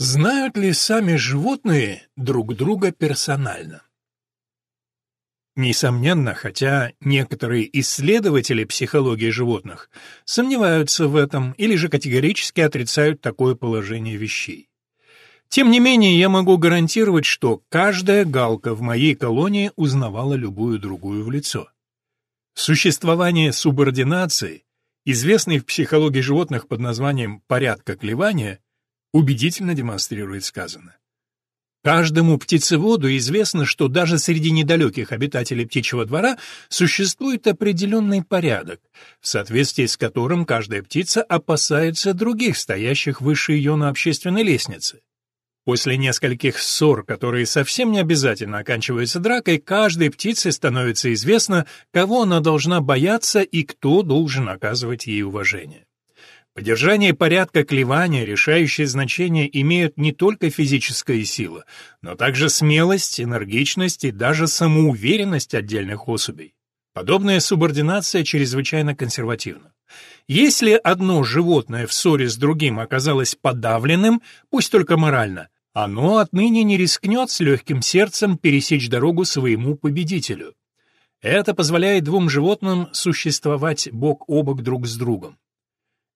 Знают ли сами животные друг друга персонально? Несомненно, хотя некоторые исследователи психологии животных сомневаются в этом или же категорически отрицают такое положение вещей. Тем не менее, я могу гарантировать, что каждая галка в моей колонии узнавала любую другую в лицо. Существование субординации, известной в психологии животных под названием «порядка клевания», убедительно демонстрирует сказанное. Каждому птицеводу известно, что даже среди недалеких обитателей птичьего двора существует определенный порядок, в соответствии с которым каждая птица опасается других, стоящих выше ее на общественной лестнице. После нескольких ссор, которые совсем не обязательно оканчиваются дракой, каждой птице становится известно, кого она должна бояться и кто должен оказывать ей уважение. Поддержание порядка клевания решающее значение имеют не только физическая сила, но также смелость, энергичность и даже самоуверенность отдельных особей. Подобная субординация чрезвычайно консервативна. Если одно животное в ссоре с другим оказалось подавленным, пусть только морально, оно отныне не рискнет с легким сердцем пересечь дорогу своему победителю. Это позволяет двум животным существовать бок о бок друг с другом.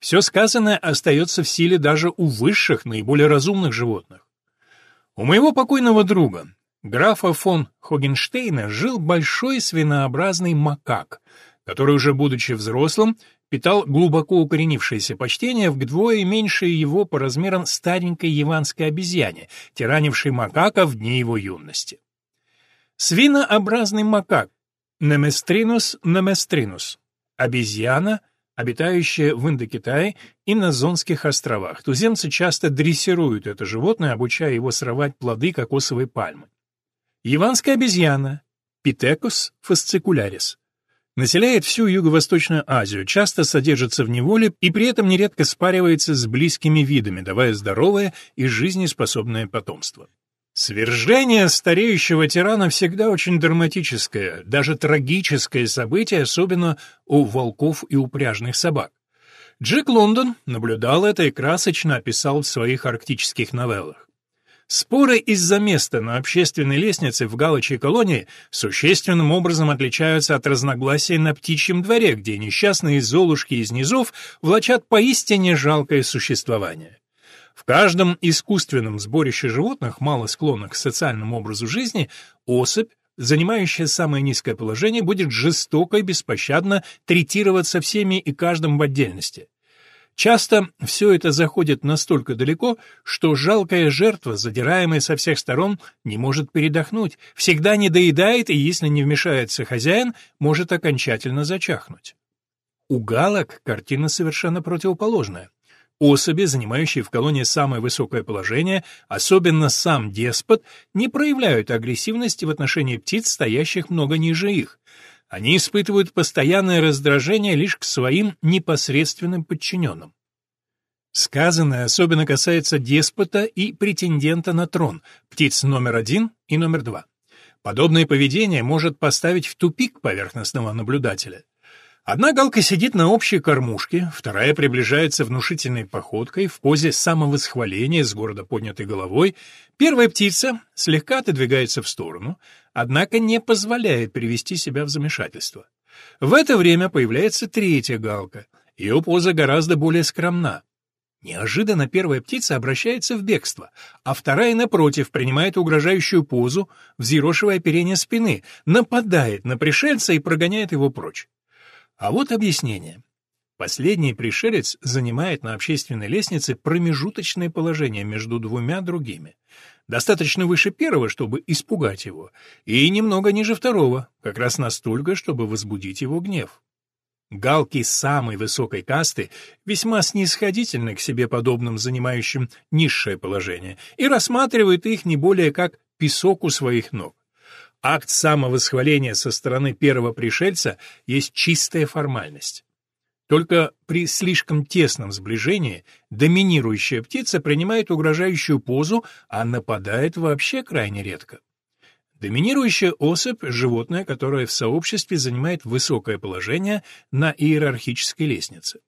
Все сказанное остается в силе даже у высших, наиболее разумных животных. У моего покойного друга, графа фон Хогенштейна, жил большой свинообразный макак, который уже будучи взрослым, питал глубоко укоренившееся почтение вдвое меньше его по размерам старенькой яванской обезьяне, тиранившей макака в дни его юности. Свинообразный макак Неместринус неместринус, обезьяна — обитающее в Индокитае и на Зонских островах. Туземцы часто дрессируют это животное, обучая его срывать плоды кокосовой пальмы. Яванская обезьяна Питекус фасцикулярис населяет всю Юго-Восточную Азию, часто содержится в неволе и при этом нередко спаривается с близкими видами, давая здоровое и жизнеспособное потомство. Свержение стареющего тирана всегда очень драматическое, даже трагическое событие, особенно у волков и упряжных собак. Джек Лондон наблюдал это и красочно описал в своих арктических новеллах. Споры из-за места на общественной лестнице в галочей колонии существенным образом отличаются от разногласий на птичьем дворе, где несчастные золушки из низов влачат поистине жалкое существование. В каждом искусственном сборище животных, мало склонных к социальному образу жизни, особь, занимающая самое низкое положение, будет жестоко и беспощадно третироваться всеми и каждым в отдельности. Часто все это заходит настолько далеко, что жалкая жертва, задираемая со всех сторон, не может передохнуть, всегда не доедает и, если не вмешается хозяин, может окончательно зачахнуть. У галок картина совершенно противоположная. Особи, занимающие в колонии самое высокое положение, особенно сам деспот, не проявляют агрессивности в отношении птиц, стоящих много ниже их. Они испытывают постоянное раздражение лишь к своим непосредственным подчиненным. Сказанное особенно касается деспота и претендента на трон, птиц номер один и номер два. Подобное поведение может поставить в тупик поверхностного наблюдателя. Одна галка сидит на общей кормушке, вторая приближается внушительной походкой в позе самовосхваления с гордо поднятой головой. Первая птица слегка отодвигается в сторону, однако не позволяет привести себя в замешательство. В это время появляется третья галка. Ее поза гораздо более скромна. Неожиданно первая птица обращается в бегство, а вторая, напротив, принимает угрожающую позу, взъерошивая оперение спины, нападает на пришельца и прогоняет его прочь. А вот объяснение. Последний пришелец занимает на общественной лестнице промежуточное положение между двумя другими. Достаточно выше первого, чтобы испугать его, и немного ниже второго, как раз настолько, чтобы возбудить его гнев. Галки самой высокой касты весьма снисходительны к себе подобным занимающим низшее положение и рассматривают их не более как песок у своих ног. Акт самовосхваления со стороны первого пришельца есть чистая формальность. Только при слишком тесном сближении доминирующая птица принимает угрожающую позу, а нападает вообще крайне редко. Доминирующая особь – животное, которое в сообществе занимает высокое положение на иерархической лестнице.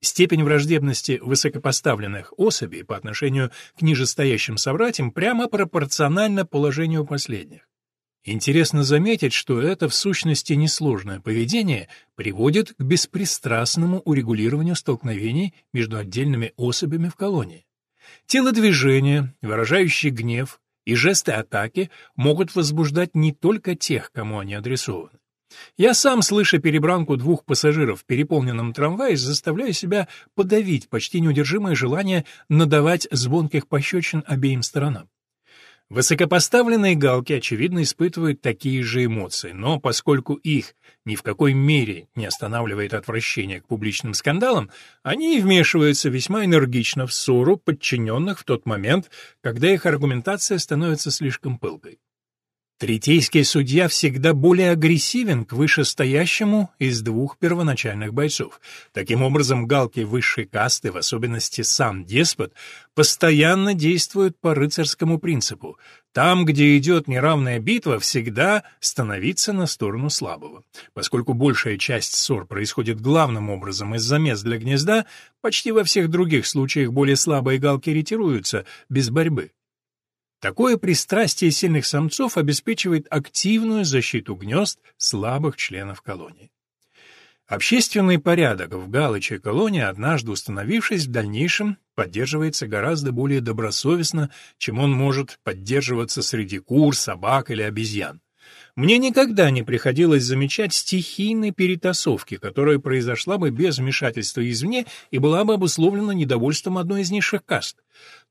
Степень враждебности высокопоставленных особей по отношению к нижестоящим собратьям прямо пропорциональна положению последних. Интересно заметить, что это в сущности несложное поведение приводит к беспристрастному урегулированию столкновений между отдельными особями в колонии. Телодвижения, выражающие гнев, и жесты атаки могут возбуждать не только тех, кому они адресованы. Я сам, слыша перебранку двух пассажиров в переполненном трамвае, заставляю себя подавить почти неудержимое желание надавать звонких пощечин обеим сторонам. Высокопоставленные галки, очевидно, испытывают такие же эмоции, но поскольку их ни в какой мере не останавливает отвращение к публичным скандалам, они вмешиваются весьма энергично в ссору подчиненных в тот момент, когда их аргументация становится слишком пылкой. Третейский судья всегда более агрессивен к вышестоящему из двух первоначальных бойцов. Таким образом, галки высшей касты, в особенности сам деспот, постоянно действуют по рыцарскому принципу. Там, где идет неравная битва, всегда становиться на сторону слабого. Поскольку большая часть ссор происходит главным образом из-за мест для гнезда, почти во всех других случаях более слабые галки ретируются без борьбы. Такое пристрастие сильных самцов обеспечивает активную защиту гнезд слабых членов колонии. Общественный порядок в Галыче колонии, однажды установившись, в дальнейшем поддерживается гораздо более добросовестно, чем он может поддерживаться среди кур, собак или обезьян. Мне никогда не приходилось замечать стихийной перетасовки, которая произошла бы без вмешательства извне и была бы обусловлена недовольством одной из низших каст.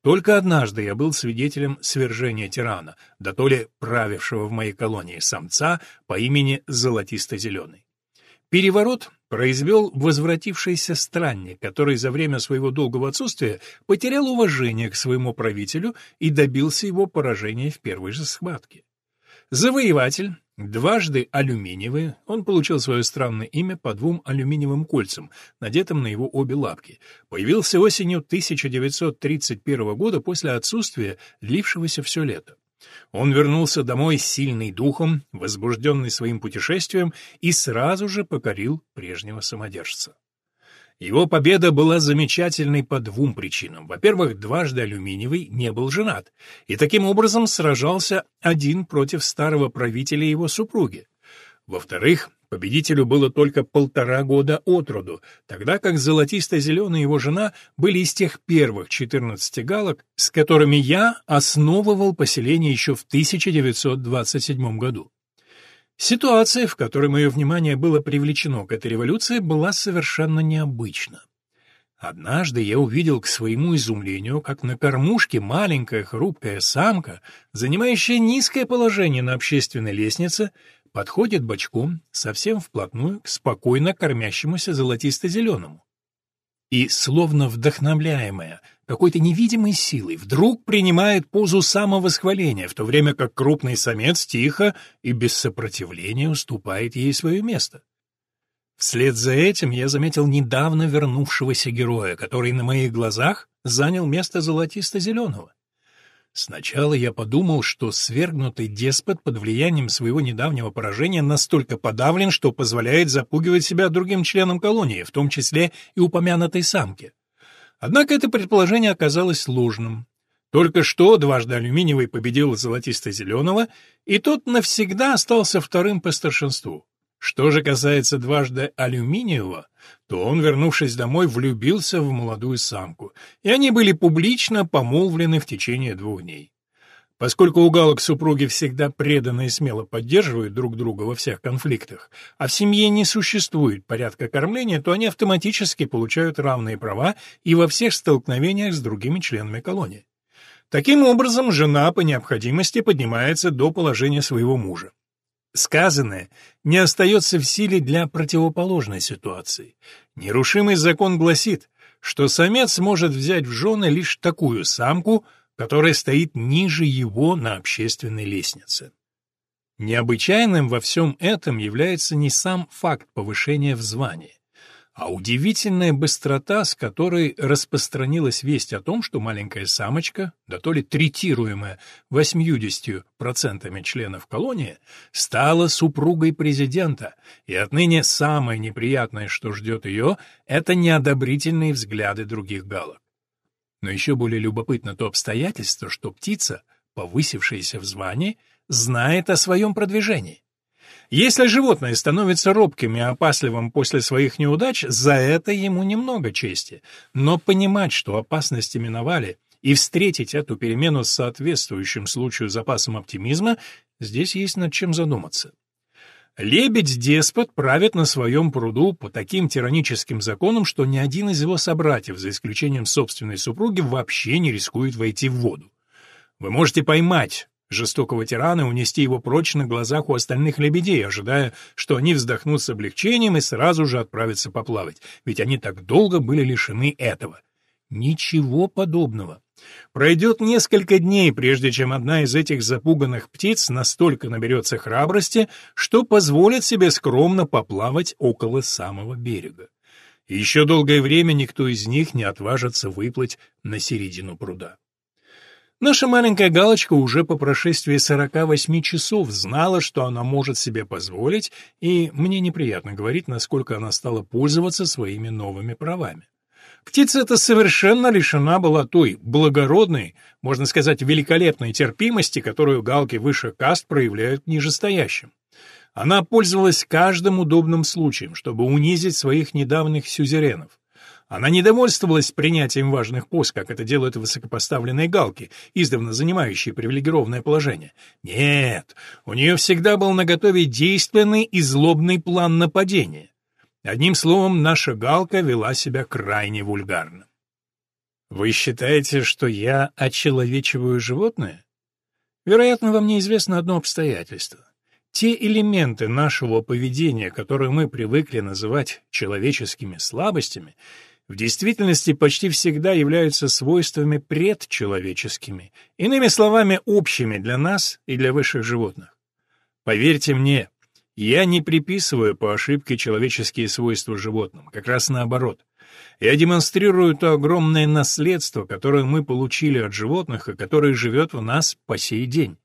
Только однажды я был свидетелем свержения тирана, да то ли правившего в моей колонии самца по имени Золотисто-Зеленый. Переворот произвел возвратившийся странник, который за время своего долгого отсутствия потерял уважение к своему правителю и добился его поражения в первой же схватке. Завоеватель, дважды алюминиевый, он получил свое странное имя по двум алюминиевым кольцам, надетым на его обе лапки, появился осенью 1931 года после отсутствия, длившегося все лето. Он вернулся домой сильный духом, возбужденный своим путешествием, и сразу же покорил прежнего самодержца. Его победа была замечательной по двум причинам. Во-первых, дважды алюминиевый не был женат, и таким образом сражался один против старого правителя его супруги. Во-вторых, победителю было только полтора года от роду, тогда как золотисто-зеленая его жена были из тех первых 14 галок, с которыми я основывал поселение еще в 1927 году. Ситуация, в которой мое внимание было привлечено к этой революции, была совершенно необычна. Однажды я увидел к своему изумлению, как на кормушке маленькая хрупкая самка, занимающая низкое положение на общественной лестнице, подходит бочком совсем вплотную к спокойно кормящемуся золотисто-зеленому. И, словно вдохновляемая какой-то невидимой силой вдруг принимает позу самовосхваления, в то время как крупный самец тихо и без сопротивления уступает ей свое место. Вслед за этим я заметил недавно вернувшегося героя, который на моих глазах занял место золотисто-зеленого. Сначала я подумал, что свергнутый деспот под влиянием своего недавнего поражения настолько подавлен, что позволяет запугивать себя другим членам колонии, в том числе и упомянутой самке. Однако это предположение оказалось ложным. Только что дважды алюминиевый победил золотисто-зеленого, и тот навсегда остался вторым по старшинству. Что же касается дважды алюминиевого, то он, вернувшись домой, влюбился в молодую самку, и они были публично помолвлены в течение двух дней. Поскольку у галок супруги всегда преданно и смело поддерживают друг друга во всех конфликтах, а в семье не существует порядка кормления, то они автоматически получают равные права и во всех столкновениях с другими членами колонии. Таким образом, жена по необходимости поднимается до положения своего мужа. Сказанное не остается в силе для противоположной ситуации. Нерушимый закон гласит, что самец может взять в жены лишь такую самку, которая стоит ниже его на общественной лестнице. Необычайным во всем этом является не сам факт повышения в звании, а удивительная быстрота, с которой распространилась весть о том, что маленькая самочка, да то ли третируемая 80% членов колонии, стала супругой президента, и отныне самое неприятное, что ждет ее, это неодобрительные взгляды других галок. Но еще более любопытно то обстоятельство, что птица, повысившаяся в звании, знает о своем продвижении. Если животное становится робким и опасливым после своих неудач, за это ему немного чести. Но понимать, что опасности миновали, и встретить эту перемену с соответствующим случаю запасом оптимизма, здесь есть над чем задуматься. Лебедь-деспот правит на своем пруду по таким тираническим законам, что ни один из его собратьев, за исключением собственной супруги, вообще не рискует войти в воду. Вы можете поймать жестокого тирана и унести его прочь на глазах у остальных лебедей, ожидая, что они вздохнут с облегчением и сразу же отправятся поплавать, ведь они так долго были лишены этого. Ничего подобного. Пройдет несколько дней, прежде чем одна из этих запуганных птиц настолько наберется храбрости, что позволит себе скромно поплавать около самого берега. Еще долгое время никто из них не отважится выплыть на середину пруда. Наша маленькая галочка уже по прошествии 48 часов знала, что она может себе позволить, и мне неприятно говорить, насколько она стала пользоваться своими новыми правами. Птица эта совершенно лишена была той благородной, можно сказать, великолепной терпимости, которую галки выше каст проявляют к нижестоящим. Она пользовалась каждым удобным случаем, чтобы унизить своих недавних сюзеренов. Она не довольствовалась принятием важных пост, как это делают высокопоставленные галки, издавна занимающие привилегированное положение. Нет, у нее всегда был наготове действенный и злобный план нападения. Одним словом, наша галка вела себя крайне вульгарно. Вы считаете, что я очеловечиваю животное? Вероятно, вам неизвестно одно обстоятельство. Те элементы нашего поведения, которые мы привыкли называть человеческими слабостями, в действительности почти всегда являются свойствами предчеловеческими, иными словами, общими для нас и для высших животных. Поверьте мне, я не приписываю по ошибке человеческие свойства животным, как раз наоборот. Я демонстрирую то огромное наследство, которое мы получили от животных и которое живет в нас по сей день.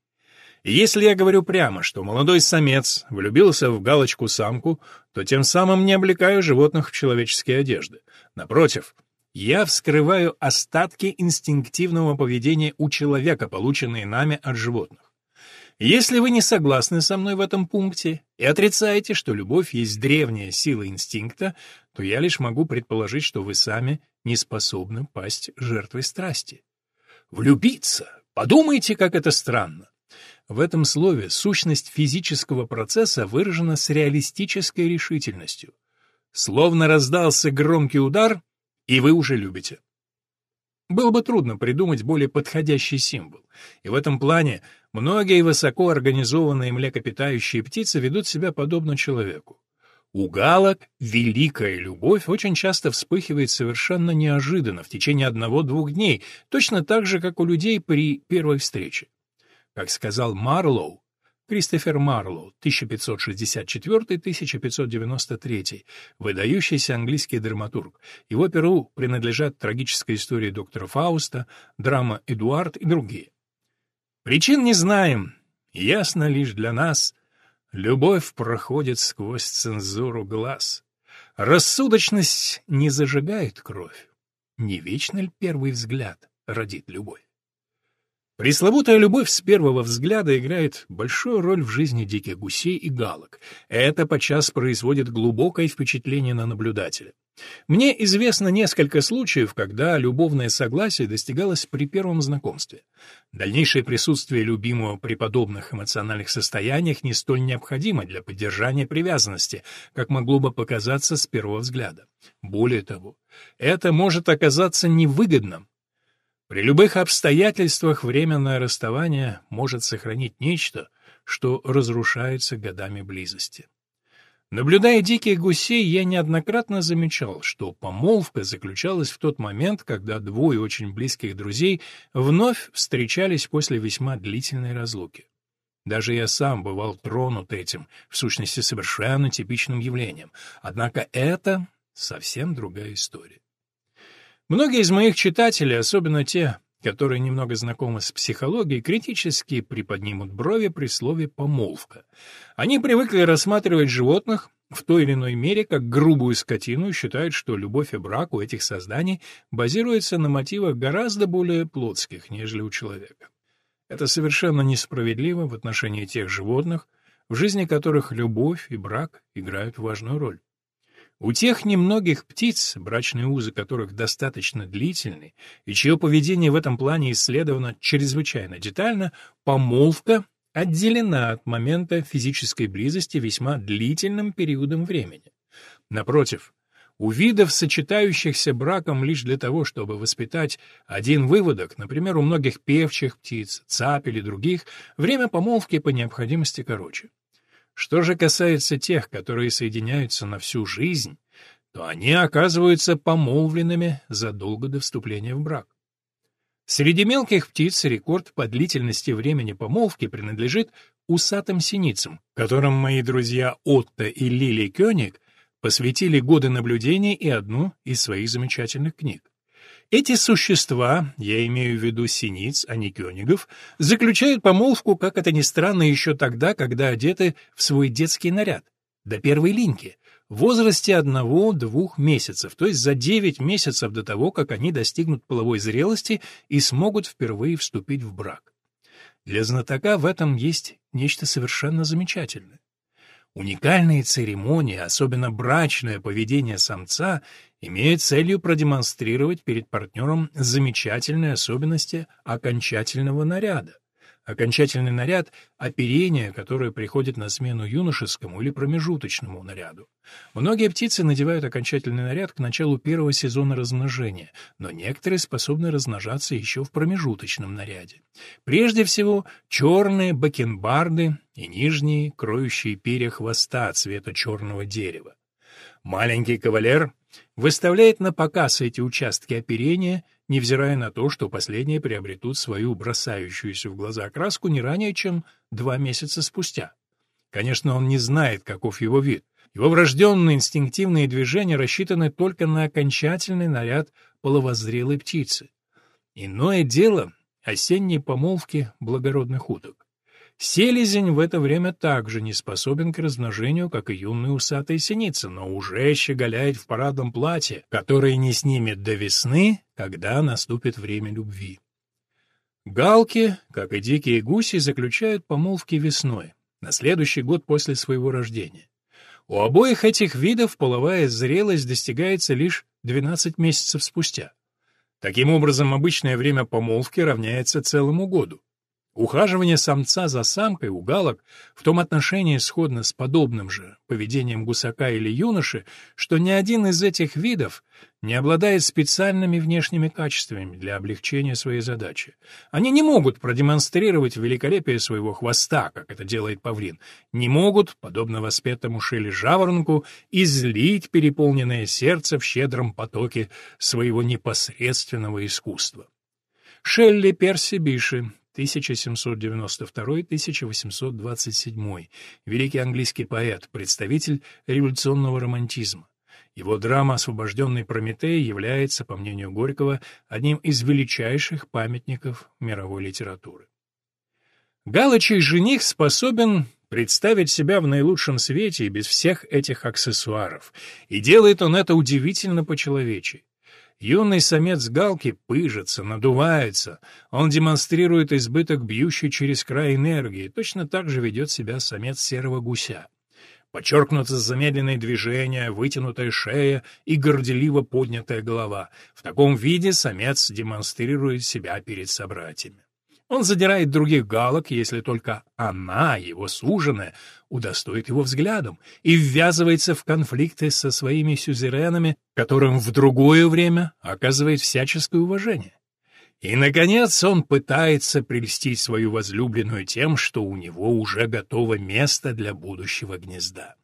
Если я говорю прямо, что молодой самец влюбился в галочку-самку, то тем самым не облекаю животных в человеческие одежды. Напротив, я вскрываю остатки инстинктивного поведения у человека, полученные нами от животных. Если вы не согласны со мной в этом пункте и отрицаете, что любовь есть древняя сила инстинкта, то я лишь могу предположить, что вы сами не способны пасть жертвой страсти. Влюбиться! Подумайте, как это странно. В этом слове сущность физического процесса выражена с реалистической решительностью. Словно раздался громкий удар, и вы уже любите. Было бы трудно придумать более подходящий символ. И в этом плане многие высоко организованные млекопитающие птицы ведут себя подобно человеку. У галок великая любовь очень часто вспыхивает совершенно неожиданно в течение одного-двух дней, точно так же, как у людей при первой встрече. Как сказал Марлоу, Кристофер Марлоу, 1564-1593, выдающийся английский драматург. Его перу принадлежат трагическая история доктора Фауста, драма «Эдуард» и другие. Причин не знаем, ясно лишь для нас. Любовь проходит сквозь цензуру глаз. Рассудочность не зажигает кровь. Не вечно ли первый взгляд родит любовь? Пресловутая любовь с первого взгляда играет большую роль в жизни диких гусей и галок. Это подчас производит глубокое впечатление на наблюдателя. Мне известно несколько случаев, когда любовное согласие достигалось при первом знакомстве. Дальнейшее присутствие любимого при подобных эмоциональных состояниях не столь необходимо для поддержания привязанности, как могло бы показаться с первого взгляда. Более того, это может оказаться невыгодным, при любых обстоятельствах временное расставание может сохранить нечто, что разрушается годами близости. Наблюдая диких гусей, я неоднократно замечал, что помолвка заключалась в тот момент, когда двое очень близких друзей вновь встречались после весьма длительной разлуки. Даже я сам бывал тронут этим, в сущности, совершенно типичным явлением. Однако это совсем другая история. Многие из моих читателей, особенно те, которые немного знакомы с психологией, критически приподнимут брови при слове «помолвка». Они привыкли рассматривать животных в той или иной мере как грубую скотину и считают, что любовь и брак у этих созданий базируется на мотивах гораздо более плотских, нежели у человека. Это совершенно несправедливо в отношении тех животных, в жизни которых любовь и брак играют важную роль. У тех немногих птиц, брачные узы которых достаточно длительны, и чье поведение в этом плане исследовано чрезвычайно детально, помолвка отделена от момента физической близости весьма длительным периодом времени. Напротив, у видов, сочетающихся браком лишь для того, чтобы воспитать один выводок, например, у многих певчих птиц, цап или других, время помолвки по необходимости короче. Что же касается тех, которые соединяются на всю жизнь, то они оказываются помолвленными задолго до вступления в брак. Среди мелких птиц рекорд по длительности времени помолвки принадлежит усатым синицам, которым мои друзья Отто и Лили Кёник посвятили годы наблюдений и одну из своих замечательных книг. Эти существа, я имею в виду синиц, а не кёнигов, заключают помолвку, как это ни странно, еще тогда, когда одеты в свой детский наряд, до первой линьки, в возрасте одного-двух месяцев, то есть за девять месяцев до того, как они достигнут половой зрелости и смогут впервые вступить в брак. Для знатока в этом есть нечто совершенно замечательное. Уникальные церемонии, особенно брачное поведение самца, имеют целью продемонстрировать перед партнером замечательные особенности окончательного наряда. Окончательный наряд — оперение, которое приходит на смену юношескому или промежуточному наряду. Многие птицы надевают окончательный наряд к началу первого сезона размножения, но некоторые способны размножаться еще в промежуточном наряде. Прежде всего, черные бакенбарды и нижние, кроющие перья хвоста цвета черного дерева. Маленький кавалер выставляет на показ эти участки оперения, невзирая на то, что последние приобретут свою бросающуюся в глаза окраску не ранее, чем два месяца спустя. Конечно, он не знает, каков его вид. Его врожденные инстинктивные движения рассчитаны только на окончательный наряд половозрелой птицы. Иное дело — осенние помолвки благородных уток. Селезень в это время также не способен к размножению, как и юная усатая синица, но уже щеголяет в парадном платье, которое не снимет до весны, когда наступит время любви. Галки, как и дикие гуси, заключают помолвки весной, на следующий год после своего рождения. У обоих этих видов половая зрелость достигается лишь 12 месяцев спустя. Таким образом, обычное время помолвки равняется целому году. Ухаживание самца за самкой у галок в том отношении сходно с подобным же поведением гусака или юноши, что ни один из этих видов не обладает специальными внешними качествами для облегчения своей задачи. Они не могут продемонстрировать великолепие своего хвоста, как это делает павлин, не могут, подобно воспетому шеле жаворонку, излить переполненное сердце в щедром потоке своего непосредственного искусства. Шелли Перси Биши 1792-1827, великий английский поэт, представитель революционного романтизма. Его драма «Освобожденный Прометей» является, по мнению Горького, одним из величайших памятников мировой литературы. Галычий жених способен представить себя в наилучшем свете и без всех этих аксессуаров, и делает он это удивительно по-человечески. Юный самец галки пыжится, надувается. Он демонстрирует избыток бьющей через край энергии. Точно так же ведет себя самец серого гуся. Подчеркнуто замедленные движения, вытянутая шея и горделиво поднятая голова. В таком виде самец демонстрирует себя перед собратьями. Он задирает других галок, если только она, его суженая, удостоит его взглядом, и ввязывается в конфликты со своими сюзеренами, которым в другое время оказывает всяческое уважение. И, наконец, он пытается прельстить свою возлюбленную тем, что у него уже готово место для будущего гнезда.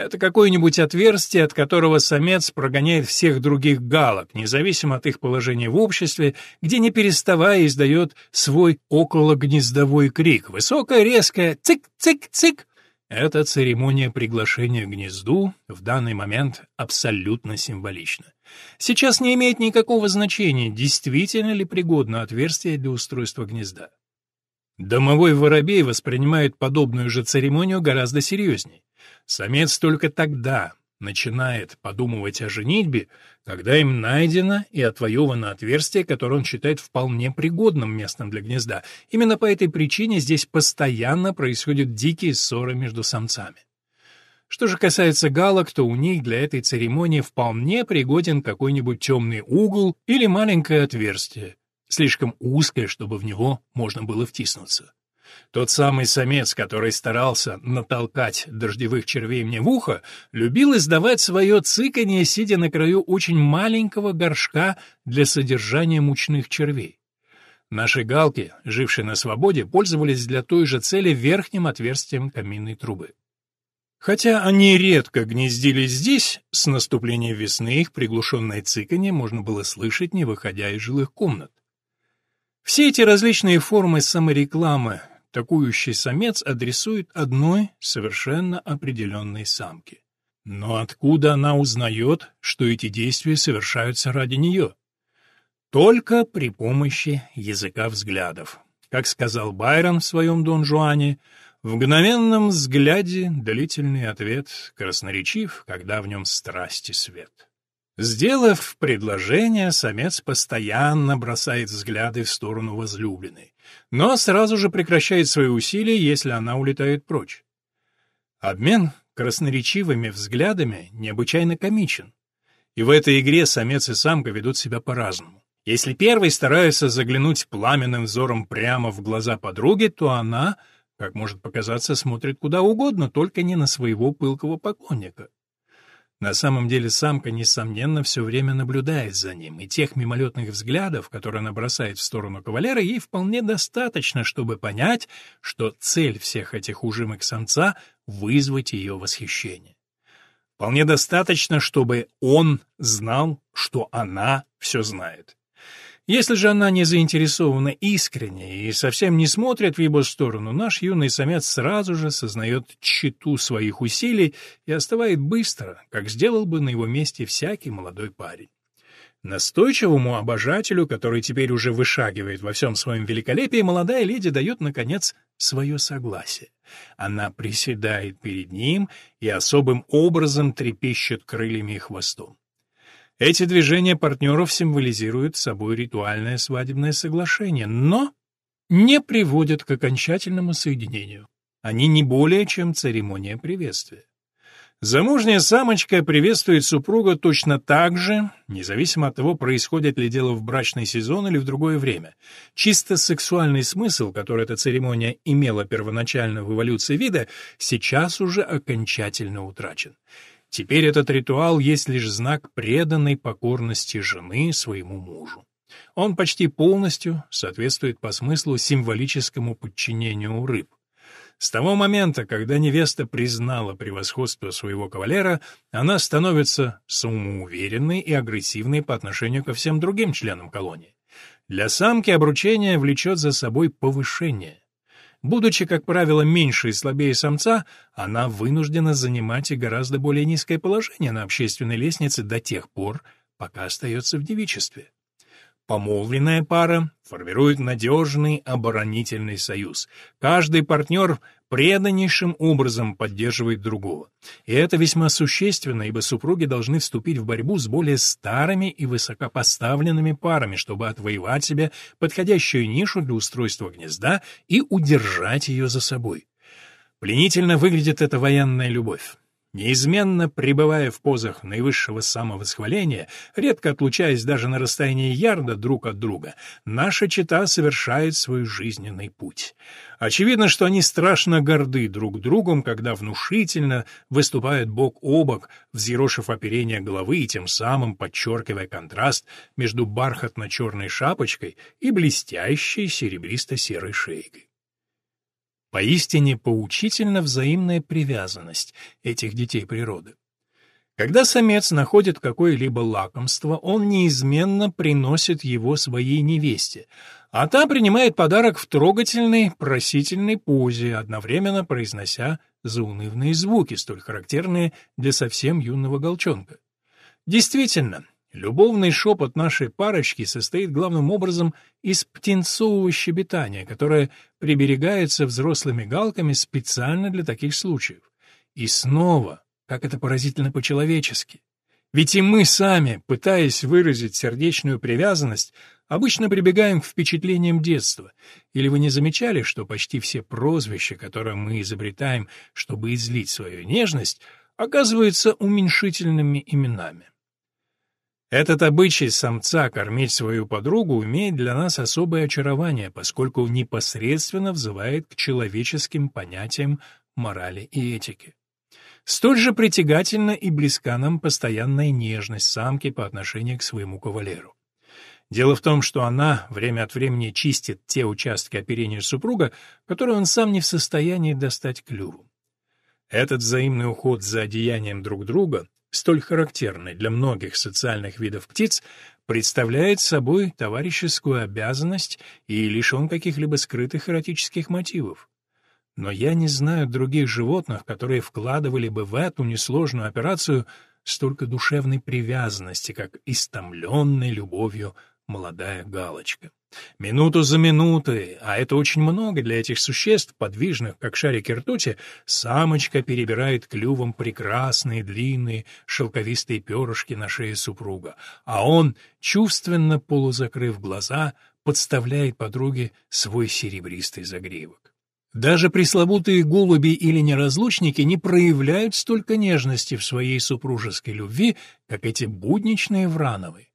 Это какое-нибудь отверстие, от которого самец прогоняет всех других галок, независимо от их положения в обществе, где не переставая издает свой окологнездовой крик. Высокое, резкое «цик-цик-цик» Эта церемония приглашения к гнезду в данный момент абсолютно символична. Сейчас не имеет никакого значения, действительно ли пригодно отверстие для устройства гнезда. Домовой воробей воспринимает подобную же церемонию гораздо серьезней. Самец только тогда начинает подумывать о женитьбе, когда им найдено и отвоевано отверстие, которое он считает вполне пригодным местом для гнезда. Именно по этой причине здесь постоянно происходят дикие ссоры между самцами. Что же касается галок, то у них для этой церемонии вполне пригоден какой-нибудь темный угол или маленькое отверстие, слишком узкое, чтобы в него можно было втиснуться. Тот самый самец, который старался натолкать дождевых червей мне в ухо, любил издавать свое цыканье, сидя на краю очень маленького горшка для содержания мучных червей. Наши галки, жившие на свободе, пользовались для той же цели верхним отверстием каминной трубы. Хотя они редко гнездились здесь, с наступлением весны их приглушенное цыканье можно было слышать, не выходя из жилых комнат. Все эти различные формы саморекламы такующий самец адресует одной совершенно определенной самке. Но откуда она узнает, что эти действия совершаются ради нее? Только при помощи языка взглядов. Как сказал Байрон в своем Дон Жуане, в мгновенном взгляде длительный ответ красноречив, когда в нем страсти свет. Сделав предложение, самец постоянно бросает взгляды в сторону возлюбленной, но сразу же прекращает свои усилия, если она улетает прочь. Обмен красноречивыми взглядами необычайно комичен. И в этой игре самец и самка ведут себя по-разному. Если первый старается заглянуть пламенным взором прямо в глаза подруги, то она, как может показаться, смотрит куда угодно, только не на своего пылкого поклонника. На самом деле самка, несомненно, все время наблюдает за ним, и тех мимолетных взглядов, которые она бросает в сторону кавалера, ей вполне достаточно, чтобы понять, что цель всех этих ужимок самца — вызвать ее восхищение. Вполне достаточно, чтобы он знал, что она все знает. Если же она не заинтересована искренне и совсем не смотрит в его сторону, наш юный самец сразу же сознает тщету своих усилий и остывает быстро, как сделал бы на его месте всякий молодой парень. Настойчивому обожателю, который теперь уже вышагивает во всем своем великолепии, молодая леди дает, наконец, свое согласие. Она приседает перед ним и особым образом трепещет крыльями и хвостом. Эти движения партнеров символизируют собой ритуальное свадебное соглашение, но не приводят к окончательному соединению. Они не более чем церемония приветствия. Замужняя самочка приветствует супруга точно так же, независимо от того, происходит ли дело в брачный сезон или в другое время. Чисто сексуальный смысл, который эта церемония имела первоначально в эволюции вида, сейчас уже окончательно утрачен. Теперь этот ритуал есть лишь знак преданной покорности жены своему мужу. Он почти полностью соответствует по смыслу символическому подчинению рыб. С того момента, когда невеста признала превосходство своего кавалера, она становится самоуверенной и агрессивной по отношению ко всем другим членам колонии. Для самки обручение влечет за собой повышение. Будучи, как правило, меньше и слабее самца, она вынуждена занимать и гораздо более низкое положение на общественной лестнице до тех пор, пока остается в девичестве. Помолвленная пара формирует надежный оборонительный союз. Каждый партнер преданнейшим образом поддерживает другого. И это весьма существенно, ибо супруги должны вступить в борьбу с более старыми и высокопоставленными парами, чтобы отвоевать себе подходящую нишу для устройства гнезда и удержать ее за собой. Пленительно выглядит эта военная любовь. Неизменно пребывая в позах наивысшего самовосхваления, редко отлучаясь даже на расстоянии ярда друг от друга, наша чита совершает свой жизненный путь. Очевидно, что они страшно горды друг другом, когда внушительно выступают бок о бок, взъерошив оперение головы и тем самым подчеркивая контраст между бархатно-черной шапочкой и блестящей серебристо-серой шейкой. Поистине поучительна взаимная привязанность этих детей природы. Когда самец находит какое-либо лакомство, он неизменно приносит его своей невесте, а та принимает подарок в трогательной, просительной позе, одновременно произнося заунывные звуки, столь характерные для совсем юного голчонка. Действительно, любовный шепот нашей парочки состоит главным образом из птенцового щебетания, которое приберегается взрослыми галками специально для таких случаев. И снова, как это поразительно по-человечески. Ведь и мы сами, пытаясь выразить сердечную привязанность, обычно прибегаем к впечатлениям детства. Или вы не замечали, что почти все прозвища, которые мы изобретаем, чтобы излить свою нежность, оказываются уменьшительными именами? Этот обычай самца кормить свою подругу имеет для нас особое очарование, поскольку непосредственно взывает к человеческим понятиям морали и этики. Столь же притягательна и близка нам постоянная нежность самки по отношению к своему кавалеру. Дело в том, что она время от времени чистит те участки оперения супруга, которые он сам не в состоянии достать клювом. Этот взаимный уход за одеянием друг друга, столь характерный для многих социальных видов птиц, представляет собой товарищескую обязанность и лишен каких-либо скрытых эротических мотивов. Но я не знаю других животных, которые вкладывали бы в эту несложную операцию столько душевной привязанности, как истомленной любовью молодая галочка. Минуту за минутой, а это очень много для этих существ, подвижных, как шарики ртути, самочка перебирает клювом прекрасные длинные шелковистые перышки на шее супруга, а он, чувственно полузакрыв глаза, подставляет подруге свой серебристый загривок. Даже пресловутые голуби или неразлучники не проявляют столько нежности в своей супружеской любви, как эти будничные Врановы.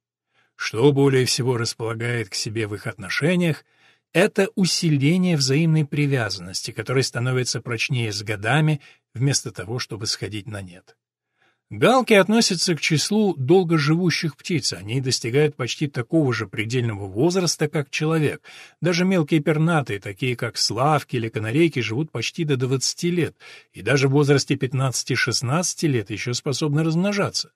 Что более всего располагает к себе в их отношениях, это усиление взаимной привязанности, которая становится прочнее с годами, вместо того, чтобы сходить на нет. Галки относятся к числу долгоживущих птиц. Они достигают почти такого же предельного возраста, как человек. Даже мелкие пернатые, такие как славки или канарейки, живут почти до 20 лет, и даже в возрасте 15-16 лет еще способны размножаться.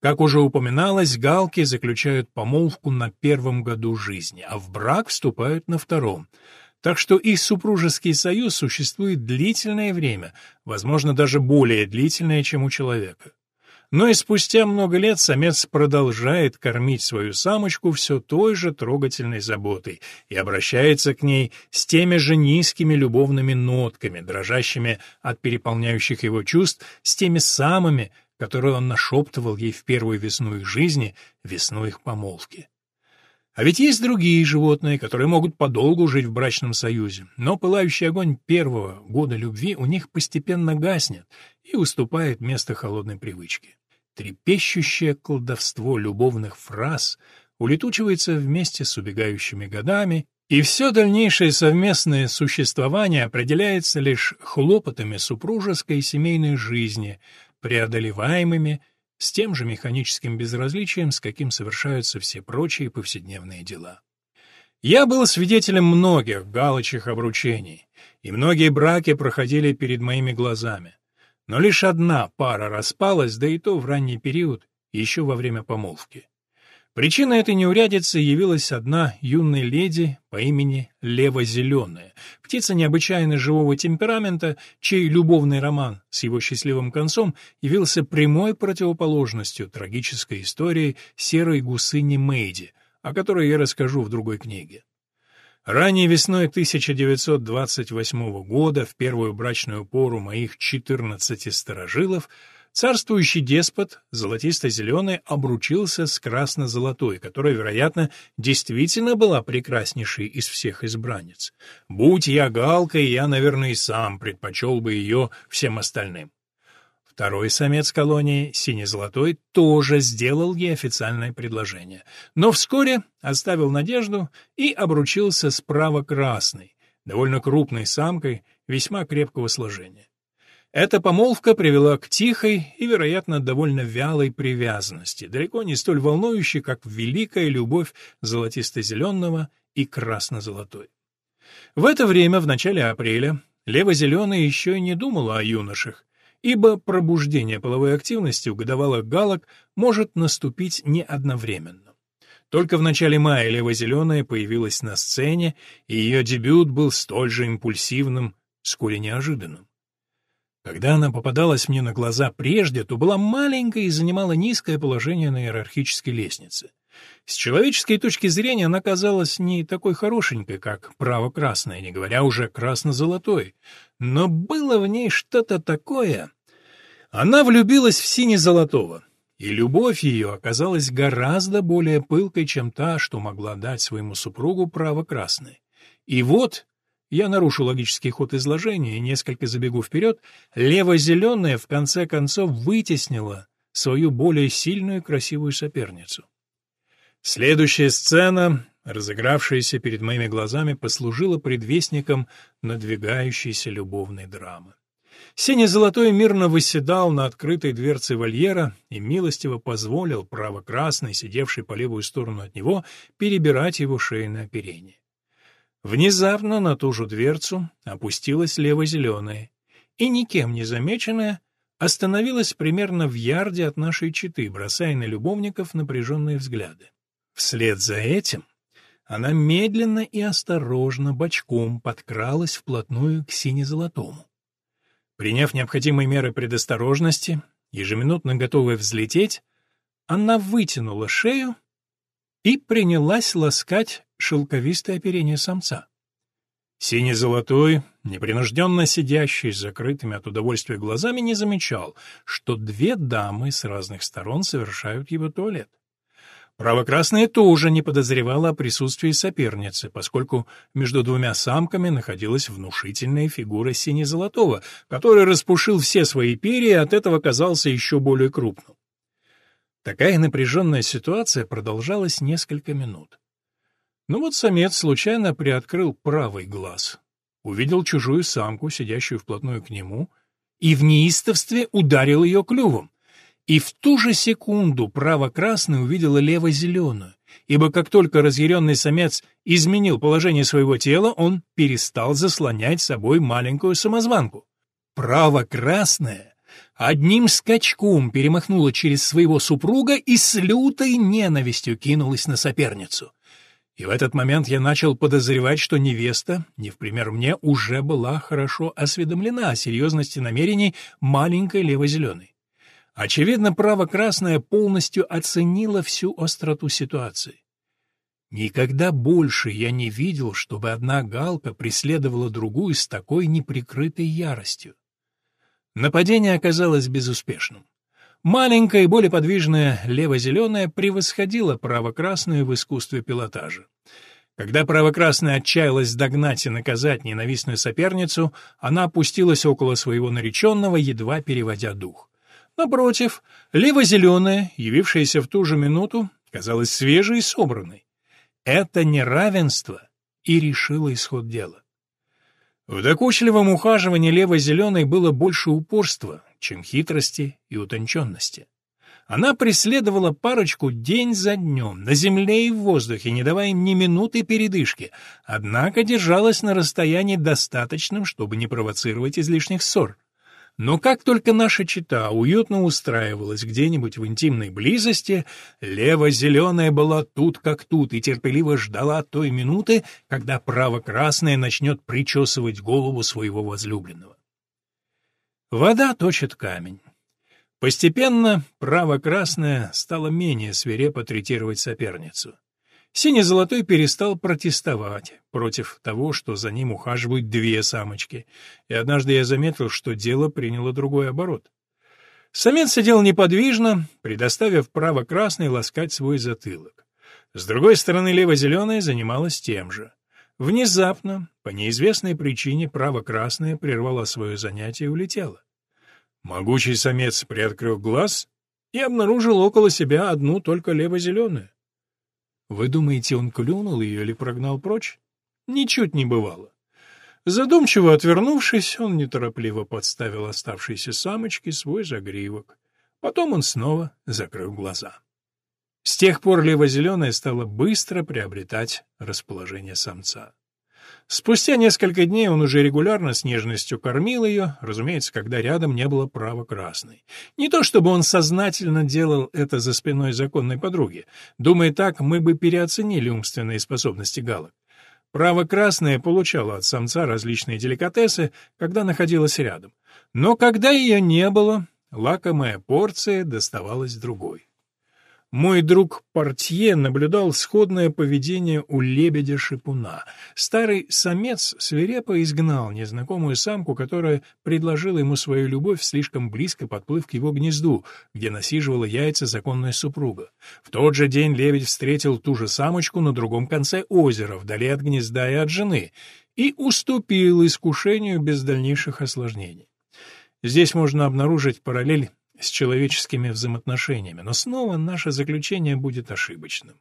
Как уже упоминалось, галки заключают помолвку на первом году жизни, а в брак вступают на втором – так что их супружеский союз существует длительное время, возможно, даже более длительное, чем у человека. Но и спустя много лет самец продолжает кормить свою самочку все той же трогательной заботой и обращается к ней с теми же низкими любовными нотками, дрожащими от переполняющих его чувств, с теми самыми, которые он нашептывал ей в первую весну их жизни, весну их помолвки. А ведь есть другие животные, которые могут подолгу жить в брачном союзе, но пылающий огонь первого года любви у них постепенно гаснет и уступает место холодной привычке. Трепещущее колдовство любовных фраз улетучивается вместе с убегающими годами, и все дальнейшее совместное существование определяется лишь хлопотами супружеской и семейной жизни, преодолеваемыми с тем же механическим безразличием, с каким совершаются все прочие повседневные дела. Я был свидетелем многих галочных обручений, и многие браки проходили перед моими глазами. Но лишь одна пара распалась, да и то в ранний период, еще во время помолвки. Причиной этой неурядицы явилась одна юная леди по имени Лева Зеленая, птица необычайно живого темперамента, чей любовный роман с его счастливым концом явился прямой противоположностью трагической истории серой гусыни Мэйди, о которой я расскажу в другой книге. Ранней весной 1928 года, в первую брачную пору моих 14 сторожилов, Царствующий деспот, золотисто-зеленый, обручился с красно-золотой, которая, вероятно, действительно была прекраснейшей из всех избранниц. Будь я галкой, я, наверное, и сам предпочел бы ее всем остальным. Второй самец колонии, сине-золотой, тоже сделал ей официальное предложение, но вскоре оставил надежду и обручился с право-красной, довольно крупной самкой, весьма крепкого сложения. Эта помолвка привела к тихой и, вероятно, довольно вялой привязанности, далеко не столь волнующей, как великая любовь золотисто-зеленого и красно-золотой. В это время, в начале апреля, лево-зеленый еще и не думала о юношах, ибо пробуждение половой активности у годовалых галок может наступить не одновременно. Только в начале мая лево-зеленая появилась на сцене, и ее дебют был столь же импульсивным, сколь и неожиданным. Когда она попадалась мне на глаза прежде, то была маленькая и занимала низкое положение на иерархической лестнице. С человеческой точки зрения она казалась не такой хорошенькой, как право-красная, не говоря уже красно-золотой. Но было в ней что-то такое. Она влюбилась в сине-золотого, и любовь ее оказалась гораздо более пылкой, чем та, что могла дать своему супругу право-красной. И вот я нарушу логический ход изложения и несколько забегу вперед, лево-зеленая в конце концов вытеснила свою более сильную и красивую соперницу. Следующая сцена, разыгравшаяся перед моими глазами, послужила предвестником надвигающейся любовной драмы. Сине-золотой мирно восседал на открытой дверце вольера и милостиво позволил право-красный, сидевший по левую сторону от него, перебирать его шейное оперение. Внезапно на ту же дверцу опустилась лево-зеленая и, никем не замеченная, остановилась примерно в ярде от нашей четы, бросая на любовников напряженные взгляды. Вслед за этим она медленно и осторожно бочком подкралась вплотную к сине-золотому. Приняв необходимые меры предосторожности, ежеминутно готовая взлететь, она вытянула шею и принялась ласкать шелковистое оперение самца. Сине-золотой, непринужденно сидящий с закрытыми от удовольствия глазами, не замечал, что две дамы с разных сторон совершают его туалет. Правокрасная тоже не подозревала о присутствии соперницы, поскольку между двумя самками находилась внушительная фигура сине-золотого, который распушил все свои перья и от этого казался еще более крупным. Такая напряженная ситуация продолжалась несколько минут. Ну вот самец случайно приоткрыл правый глаз, увидел чужую самку, сидящую вплотную к нему, и в неистовстве ударил ее клювом. И в ту же секунду право-красный увидела лево-зеленую, ибо как только разъяренный самец изменил положение своего тела, он перестал заслонять собой маленькую самозванку. Право-красная одним скачком перемахнула через своего супруга и с лютой ненавистью кинулась на соперницу. И в этот момент я начал подозревать, что невеста, не в пример мне, уже была хорошо осведомлена о серьезности намерений маленькой лево-зеленой. Очевидно, право красное полностью оценило всю остроту ситуации. Никогда больше я не видел, чтобы одна галка преследовала другую с такой неприкрытой яростью. Нападение оказалось безуспешным. Маленькая и более подвижная лево-зеленая превосходила право-красную в искусстве пилотажа. Когда право-красная отчаялась догнать и наказать ненавистную соперницу, она опустилась около своего нареченного, едва переводя дух. Напротив, лево-зеленая, явившаяся в ту же минуту, казалась свежей и собранной. Это неравенство и решило исход дела. В докучливом ухаживании лево-зеленой было больше упорства, чем хитрости и утонченности. Она преследовала парочку день за днем, на земле и в воздухе, не давая им ни минуты передышки, однако держалась на расстоянии достаточном, чтобы не провоцировать излишних ссор. Но как только наша чита уютно устраивалась где-нибудь в интимной близости, лево-зеленая была тут как тут и терпеливо ждала той минуты, когда право-красная начнет причесывать голову своего возлюбленного. Вода точит камень. Постепенно право-красная стала менее свирепо третировать соперницу. Сине-золотой перестал протестовать против того, что за ним ухаживают две самочки, и однажды я заметил, что дело приняло другой оборот. Самец сидел неподвижно, предоставив право красной ласкать свой затылок. С другой стороны, лево-зеленая занималась тем же. Внезапно, по неизвестной причине, право-красная прервала свое занятие и улетела. Могучий самец приоткрыл глаз и обнаружил около себя одну только лево-зеленую. Вы думаете, он клюнул ее или прогнал прочь? Ничуть не бывало. Задумчиво отвернувшись, он неторопливо подставил оставшейся самочке свой загривок. Потом он снова закрыл глаза. С тех пор лево-зеленая стала быстро приобретать расположение самца. Спустя несколько дней он уже регулярно с нежностью кормил ее, разумеется, когда рядом не было права красной. Не то чтобы он сознательно делал это за спиной законной подруги. Думая так, мы бы переоценили умственные способности галок. Право красное получало от самца различные деликатесы, когда находилась рядом. Но когда ее не было, лакомая порция доставалась другой. Мой друг Портье наблюдал сходное поведение у лебедя-шипуна. Старый самец свирепо изгнал незнакомую самку, которая предложила ему свою любовь, слишком близко подплыв к его гнезду, где насиживала яйца законная супруга. В тот же день лебедь встретил ту же самочку на другом конце озера, вдали от гнезда и от жены, и уступил искушению без дальнейших осложнений. Здесь можно обнаружить параллель с человеческими взаимоотношениями, но снова наше заключение будет ошибочным.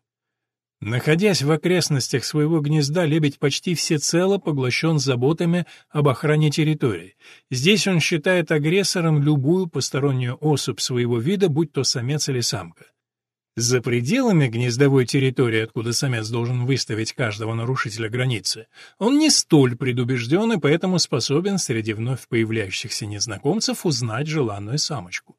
Находясь в окрестностях своего гнезда, лебедь почти всецело поглощен заботами об охране территории. Здесь он считает агрессором любую постороннюю особь своего вида, будь то самец или самка. За пределами гнездовой территории, откуда самец должен выставить каждого нарушителя границы, он не столь предубежден и поэтому способен среди вновь появляющихся незнакомцев узнать желанную самочку.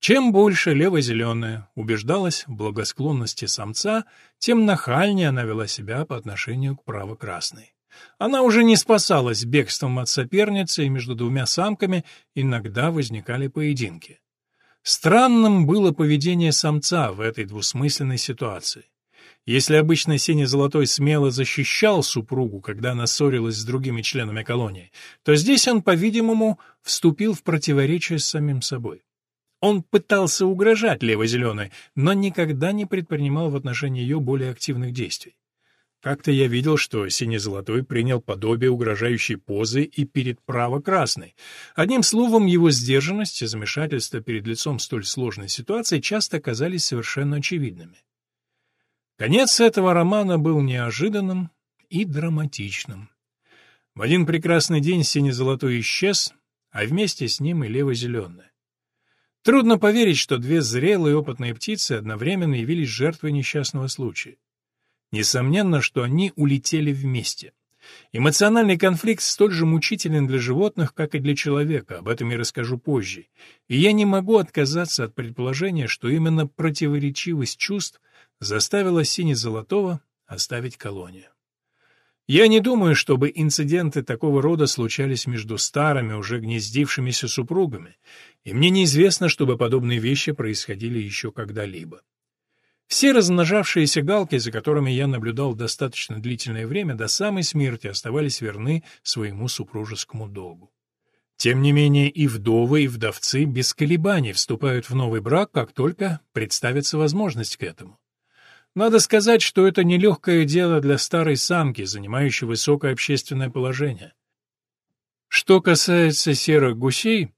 Чем больше лево-зеленая убеждалась в благосклонности самца, тем нахальнее она вела себя по отношению к право-красной. Она уже не спасалась бегством от соперницы, и между двумя самками иногда возникали поединки. Странным было поведение самца в этой двусмысленной ситуации. Если обычно сине-золотой смело защищал супругу, когда она ссорилась с другими членами колонии, то здесь он, по-видимому, вступил в противоречие с самим собой. Он пытался угрожать лево-зеленой, но никогда не предпринимал в отношении ее более активных действий. Как-то я видел, что сине-золотой принял подобие угрожающей позы и перед право-красной. Одним словом, его сдержанность и замешательство перед лицом столь сложной ситуации часто казались совершенно очевидными. Конец этого романа был неожиданным и драматичным. В один прекрасный день сине-золотой исчез, а вместе с ним и лево-зеленая. Трудно поверить, что две зрелые опытные птицы одновременно явились жертвой несчастного случая. Несомненно, что они улетели вместе. Эмоциональный конфликт столь же мучителен для животных, как и для человека, об этом я расскажу позже. И я не могу отказаться от предположения, что именно противоречивость чувств заставила сине-золотого оставить колонию. Я не думаю, чтобы инциденты такого рода случались между старыми, уже гнездившимися супругами, и мне неизвестно, чтобы подобные вещи происходили еще когда-либо. Все размножавшиеся галки, за которыми я наблюдал достаточно длительное время, до самой смерти оставались верны своему супружескому долгу. Тем не менее и вдовы, и вдовцы без колебаний вступают в новый брак, как только представится возможность к этому. Надо сказать, что это нелегкое дело для старой самки, занимающей высокое общественное положение. Что касается серых гусей,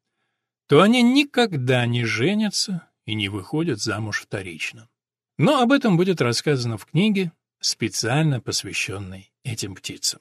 то они никогда не женятся и не выходят замуж вторично. Но об этом будет рассказано в книге, специально посвященной этим птицам.